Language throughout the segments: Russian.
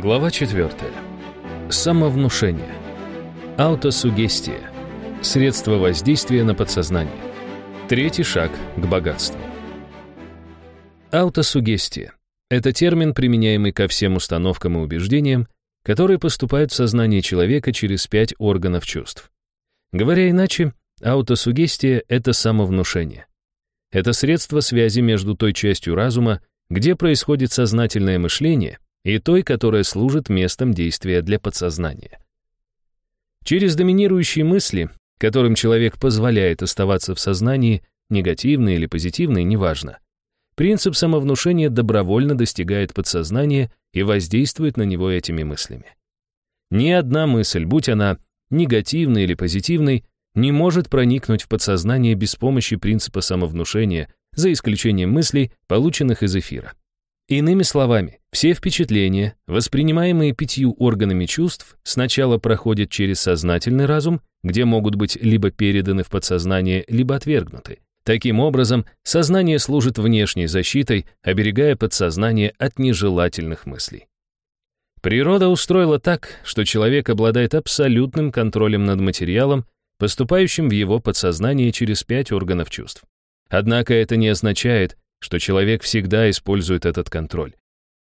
Глава 4. Самовнушение. Аутосугестия. Средство воздействия на подсознание. Третий шаг к богатству. Аутосугестия — это термин, применяемый ко всем установкам и убеждениям, которые поступают в сознание человека через пять органов чувств. Говоря иначе, аутосугестия — это самовнушение. Это средство связи между той частью разума, где происходит сознательное мышление — и той, которая служит местом действия для подсознания. Через доминирующие мысли, которым человек позволяет оставаться в сознании, негативные или позитивные, неважно, принцип самовнушения добровольно достигает подсознания и воздействует на него этими мыслями. Ни одна мысль, будь она негативной или позитивной, не может проникнуть в подсознание без помощи принципа самовнушения, за исключением мыслей, полученных из эфира. Иными словами, все впечатления, воспринимаемые пятью органами чувств, сначала проходят через сознательный разум, где могут быть либо переданы в подсознание, либо отвергнуты. Таким образом, сознание служит внешней защитой, оберегая подсознание от нежелательных мыслей. Природа устроила так, что человек обладает абсолютным контролем над материалом, поступающим в его подсознание через пять органов чувств. Однако это не означает, что человек всегда использует этот контроль.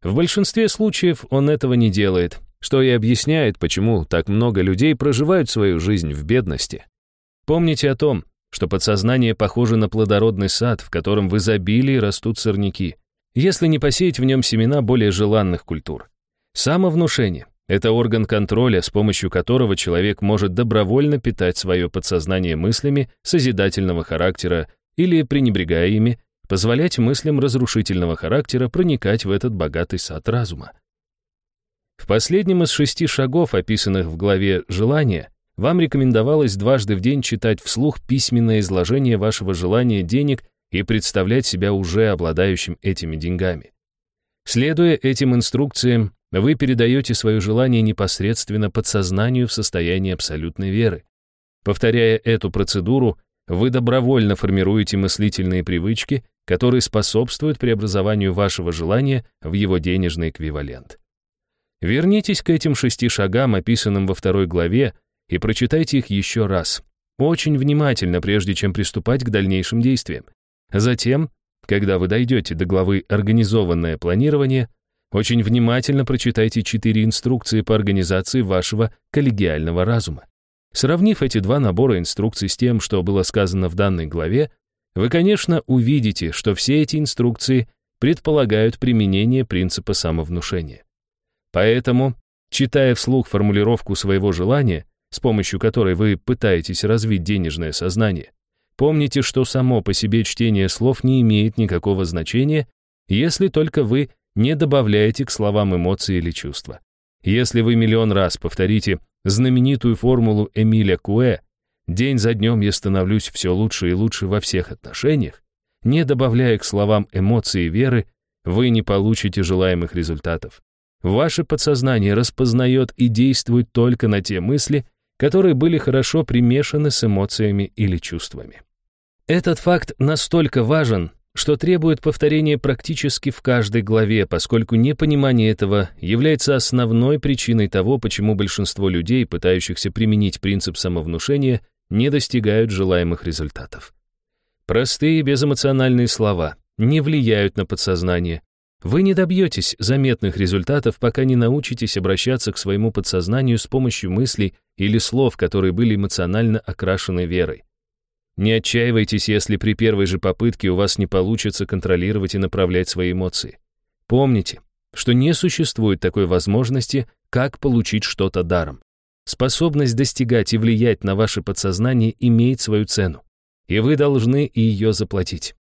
В большинстве случаев он этого не делает, что и объясняет, почему так много людей проживают свою жизнь в бедности. Помните о том, что подсознание похоже на плодородный сад, в котором в изобилии растут сорняки, если не посеять в нем семена более желанных культур. Самовнушение — это орган контроля, с помощью которого человек может добровольно питать свое подсознание мыслями созидательного характера или, пренебрегая ими, позволять мыслям разрушительного характера проникать в этот богатый сад разума. В последнем из шести шагов, описанных в главе «Желание», вам рекомендовалось дважды в день читать вслух письменное изложение вашего желания денег и представлять себя уже обладающим этими деньгами. Следуя этим инструкциям, вы передаете свое желание непосредственно подсознанию в состоянии абсолютной веры. Повторяя эту процедуру, вы добровольно формируете мыслительные привычки, которые способствуют преобразованию вашего желания в его денежный эквивалент. Вернитесь к этим шести шагам, описанным во второй главе, и прочитайте их еще раз, очень внимательно, прежде чем приступать к дальнейшим действиям. Затем, когда вы дойдете до главы «Организованное планирование», очень внимательно прочитайте четыре инструкции по организации вашего коллегиального разума. Сравнив эти два набора инструкций с тем, что было сказано в данной главе, вы, конечно, увидите, что все эти инструкции предполагают применение принципа самовнушения. Поэтому, читая вслух формулировку своего желания, с помощью которой вы пытаетесь развить денежное сознание, помните, что само по себе чтение слов не имеет никакого значения, если только вы не добавляете к словам эмоции или чувства. Если вы миллион раз повторите знаменитую формулу Эмиля Куэ День за днем я становлюсь все лучше и лучше во всех отношениях. Не добавляя к словам эмоции и веры, вы не получите желаемых результатов. Ваше подсознание распознает и действует только на те мысли, которые были хорошо примешаны с эмоциями или чувствами. Этот факт настолько важен, что требует повторения практически в каждой главе, поскольку непонимание этого является основной причиной того, почему большинство людей, пытающихся применить принцип самовнушения, не достигают желаемых результатов. Простые безэмоциональные слова не влияют на подсознание. Вы не добьетесь заметных результатов, пока не научитесь обращаться к своему подсознанию с помощью мыслей или слов, которые были эмоционально окрашены верой. Не отчаивайтесь, если при первой же попытке у вас не получится контролировать и направлять свои эмоции. Помните, что не существует такой возможности, как получить что-то даром. Способность достигать и влиять на ваше подсознание имеет свою цену, и вы должны ее заплатить.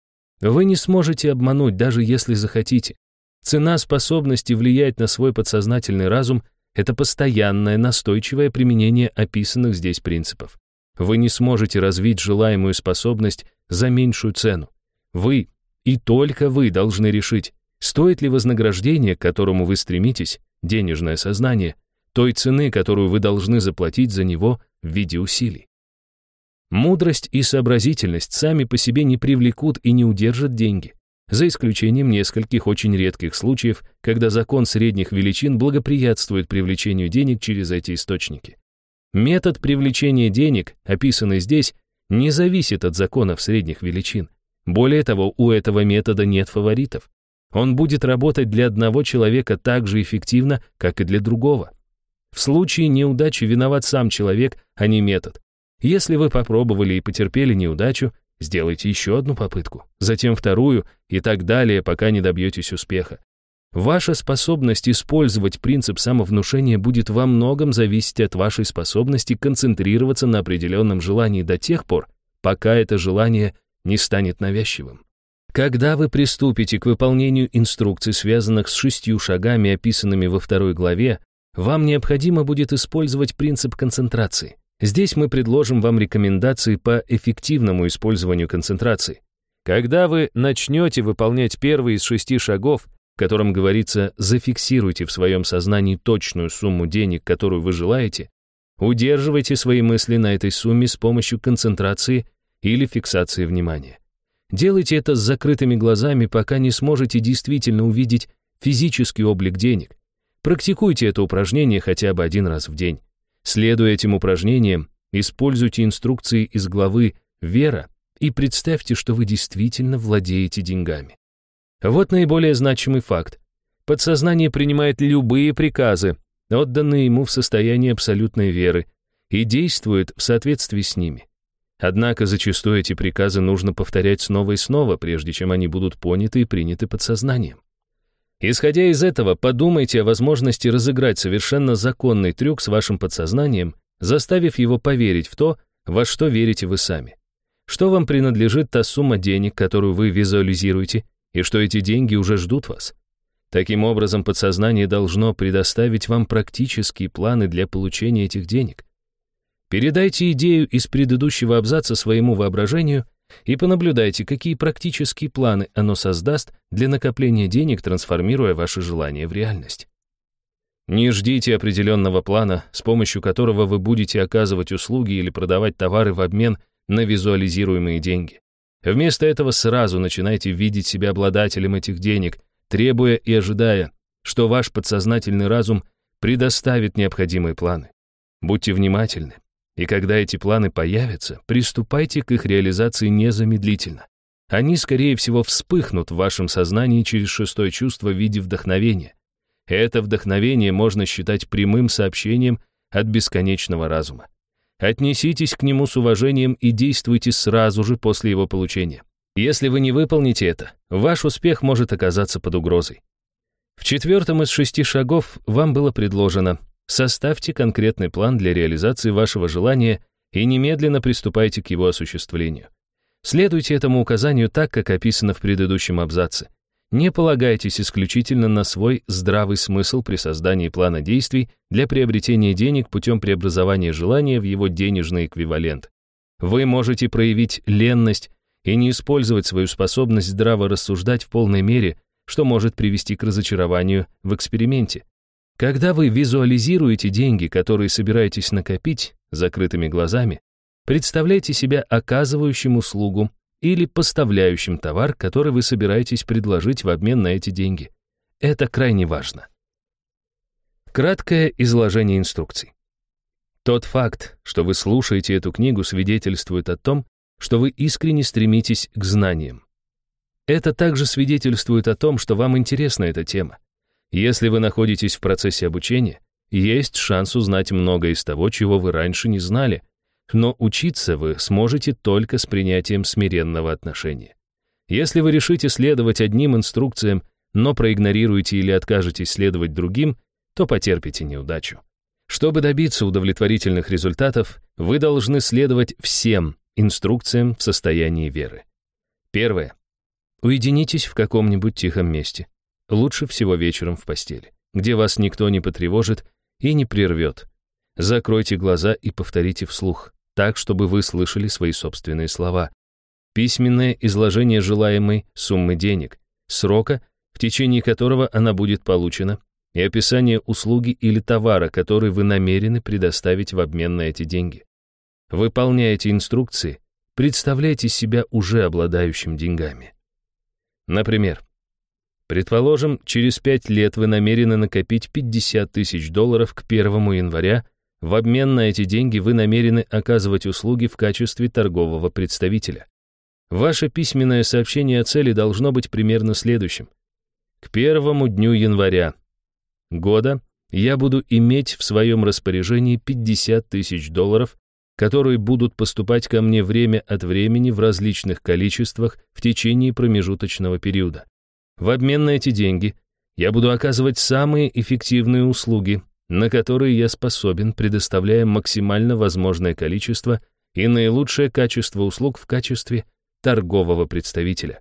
Вы не сможете обмануть, даже если захотите. Цена способности влиять на свой подсознательный разум — это постоянное настойчивое применение описанных здесь принципов. Вы не сможете развить желаемую способность за меньшую цену. Вы и только вы должны решить, стоит ли вознаграждение, к которому вы стремитесь, денежное сознание, той цены, которую вы должны заплатить за него в виде усилий. Мудрость и сообразительность сами по себе не привлекут и не удержат деньги. за исключением нескольких очень редких случаев, когда закон средних величин благоприятствует привлечению денег через эти источники. Метод привлечения денег, описанный здесь, не зависит от законов средних величин. Более того, у этого метода нет фаворитов. Он будет работать для одного человека так же эффективно, как и для другого. В случае неудачи виноват сам человек, а не метод. Если вы попробовали и потерпели неудачу, сделайте еще одну попытку, затем вторую и так далее, пока не добьетесь успеха. Ваша способность использовать принцип самовнушения будет во многом зависеть от вашей способности концентрироваться на определенном желании до тех пор, пока это желание не станет навязчивым. Когда вы приступите к выполнению инструкций, связанных с шестью шагами, описанными во второй главе, вам необходимо будет использовать принцип концентрации. Здесь мы предложим вам рекомендации по эффективному использованию концентрации. Когда вы начнете выполнять первый из шести шагов, в котором говорится «зафиксируйте в своем сознании точную сумму денег, которую вы желаете», удерживайте свои мысли на этой сумме с помощью концентрации или фиксации внимания. Делайте это с закрытыми глазами, пока не сможете действительно увидеть физический облик денег. Практикуйте это упражнение хотя бы один раз в день. Следуя этим упражнениям, используйте инструкции из главы «Вера» и представьте, что вы действительно владеете деньгами. Вот наиболее значимый факт. Подсознание принимает любые приказы, отданные ему в состоянии абсолютной веры, и действует в соответствии с ними. Однако зачастую эти приказы нужно повторять снова и снова, прежде чем они будут поняты и приняты подсознанием. Исходя из этого, подумайте о возможности разыграть совершенно законный трюк с вашим подсознанием, заставив его поверить в то, во что верите вы сами. Что вам принадлежит та сумма денег, которую вы визуализируете, и что эти деньги уже ждут вас. Таким образом, подсознание должно предоставить вам практические планы для получения этих денег. Передайте идею из предыдущего абзаца своему воображению – и понаблюдайте, какие практические планы оно создаст для накопления денег, трансформируя ваши желания в реальность. Не ждите определенного плана, с помощью которого вы будете оказывать услуги или продавать товары в обмен на визуализируемые деньги. Вместо этого сразу начинайте видеть себя обладателем этих денег, требуя и ожидая, что ваш подсознательный разум предоставит необходимые планы. Будьте внимательны, и когда эти планы появятся, приступайте к их реализации незамедлительно. Они, скорее всего, вспыхнут в вашем сознании через шестое чувство в виде вдохновения. Это вдохновение можно считать прямым сообщением от бесконечного разума. Отнеситесь к нему с уважением и действуйте сразу же после его получения. Если вы не выполните это, ваш успех может оказаться под угрозой. В четвертом из шести шагов вам было предложено Составьте конкретный план для реализации вашего желания и немедленно приступайте к его осуществлению. Следуйте этому указанию так, как описано в предыдущем абзаце. Не полагайтесь исключительно на свой здравый смысл при создании плана действий для приобретения денег путем преобразования желания в его денежный эквивалент. Вы можете проявить ленность и не использовать свою способность здраво рассуждать в полной мере, что может привести к разочарованию в эксперименте. Когда вы визуализируете деньги, которые собираетесь накопить, закрытыми глазами, представляйте себя оказывающим услугу или поставляющим товар, который вы собираетесь предложить в обмен на эти деньги. Это крайне важно. Краткое изложение инструкций. Тот факт, что вы слушаете эту книгу, свидетельствует о том, что вы искренне стремитесь к знаниям. Это также свидетельствует о том, что вам интересна эта тема. Если вы находитесь в процессе обучения, есть шанс узнать многое из того, чего вы раньше не знали, но учиться вы сможете только с принятием смиренного отношения. Если вы решите следовать одним инструкциям, но проигнорируете или откажетесь следовать другим, то потерпите неудачу. Чтобы добиться удовлетворительных результатов, вы должны следовать всем инструкциям в состоянии веры. Первое. Уединитесь в каком-нибудь тихом месте. Лучше всего вечером в постели, где вас никто не потревожит и не прервет. Закройте глаза и повторите вслух, так, чтобы вы слышали свои собственные слова. Письменное изложение желаемой суммы денег, срока, в течение которого она будет получена, и описание услуги или товара, который вы намерены предоставить в обмен на эти деньги. Выполняйте инструкции, представляйте себя уже обладающим деньгами. Например, предположим, через 5 лет вы намерены накопить 50 тысяч долларов к 1 января, в обмен на эти деньги вы намерены оказывать услуги в качестве торгового представителя. Ваше письменное сообщение о цели должно быть примерно следующим. К первому дню января года я буду иметь в своем распоряжении 50 тысяч долларов, которые будут поступать ко мне время от времени в различных количествах в течение промежуточного периода. В обмен на эти деньги я буду оказывать самые эффективные услуги, на которые я способен, предоставляя максимально возможное количество и наилучшее качество услуг в качестве торгового представителя.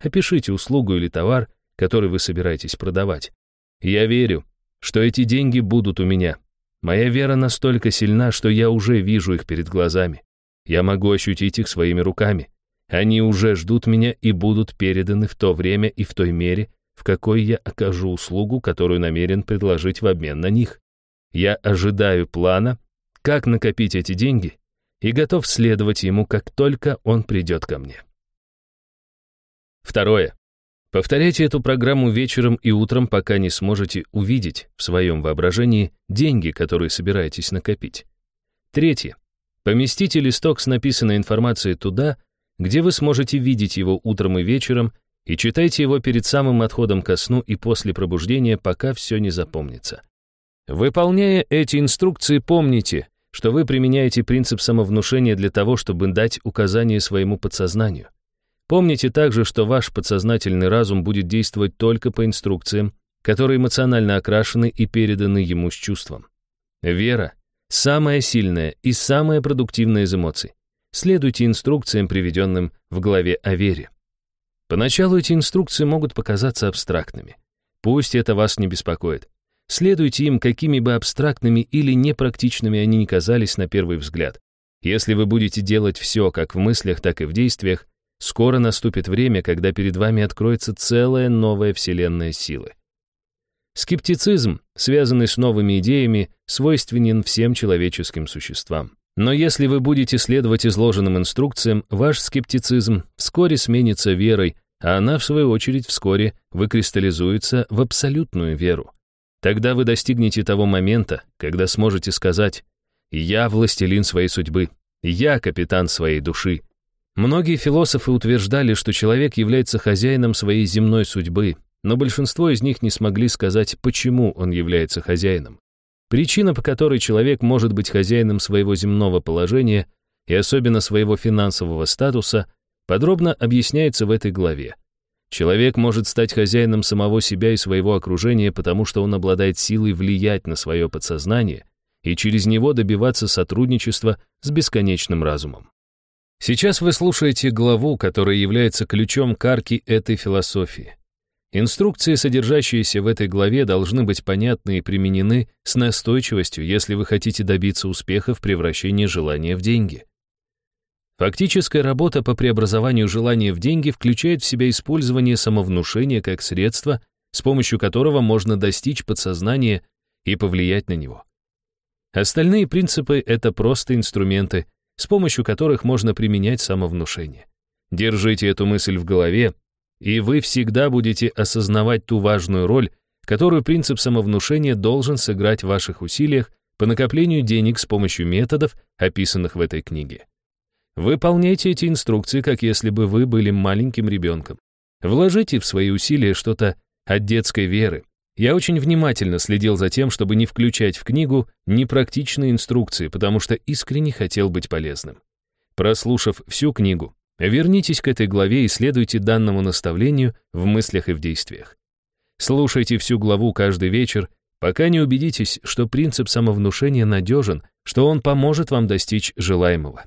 Опишите услугу или товар, который вы собираетесь продавать. Я верю, что эти деньги будут у меня. Моя вера настолько сильна, что я уже вижу их перед глазами. Я могу ощутить их своими руками. Они уже ждут меня и будут переданы в то время и в той мере, в какой я окажу услугу, которую намерен предложить в обмен на них. Я ожидаю плана, как накопить эти деньги, и готов следовать ему, как только он придет ко мне. Второе. Повторяйте эту программу вечером и утром, пока не сможете увидеть в своем воображении деньги, которые собираетесь накопить. Третье. Поместите листок с написанной информацией туда, где вы сможете видеть его утром и вечером, и читайте его перед самым отходом ко сну и после пробуждения, пока все не запомнится. Выполняя эти инструкции, помните, что вы применяете принцип самовнушения для того, чтобы дать указание своему подсознанию. Помните также, что ваш подсознательный разум будет действовать только по инструкциям, которые эмоционально окрашены и переданы ему с чувством. Вера — самая сильная и самая продуктивная из эмоций. Следуйте инструкциям, приведенным в главе о вере. Поначалу эти инструкции могут показаться абстрактными. Пусть это вас не беспокоит. Следуйте им, какими бы абстрактными или непрактичными они ни казались на первый взгляд. Если вы будете делать все как в мыслях, так и в действиях, Скоро наступит время, когда перед вами откроется целая новая вселенная силы. Скептицизм, связанный с новыми идеями, свойственен всем человеческим существам. Но если вы будете следовать изложенным инструкциям, ваш скептицизм вскоре сменится верой, а она, в свою очередь, вскоре выкристаллизуется в абсолютную веру. Тогда вы достигнете того момента, когда сможете сказать «Я властелин своей судьбы, я капитан своей души, Многие философы утверждали, что человек является хозяином своей земной судьбы, но большинство из них не смогли сказать, почему он является хозяином. Причина, по которой человек может быть хозяином своего земного положения и особенно своего финансового статуса, подробно объясняется в этой главе. Человек может стать хозяином самого себя и своего окружения, потому что он обладает силой влиять на свое подсознание и через него добиваться сотрудничества с бесконечным разумом. Сейчас вы слушаете главу, которая является ключом к арке этой философии. Инструкции, содержащиеся в этой главе, должны быть понятны и применены с настойчивостью, если вы хотите добиться успеха в превращении желания в деньги. Фактическая работа по преобразованию желания в деньги включает в себя использование самовнушения как средства, с помощью которого можно достичь подсознания и повлиять на него. Остальные принципы — это просто инструменты, с помощью которых можно применять самовнушение. Держите эту мысль в голове, и вы всегда будете осознавать ту важную роль, которую принцип самовнушения должен сыграть в ваших усилиях по накоплению денег с помощью методов, описанных в этой книге. Выполняйте эти инструкции, как если бы вы были маленьким ребенком. Вложите в свои усилия что-то от детской веры, я очень внимательно следил за тем, чтобы не включать в книгу непрактичные инструкции, потому что искренне хотел быть полезным. Прослушав всю книгу, вернитесь к этой главе и следуйте данному наставлению в мыслях и в действиях. Слушайте всю главу каждый вечер, пока не убедитесь, что принцип самовнушения надежен, что он поможет вам достичь желаемого.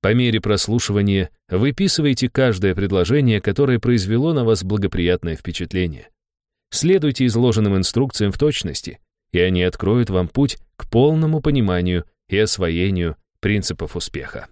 По мере прослушивания выписывайте каждое предложение, которое произвело на вас благоприятное впечатление. Следуйте изложенным инструкциям в точности, и они откроют вам путь к полному пониманию и освоению принципов успеха.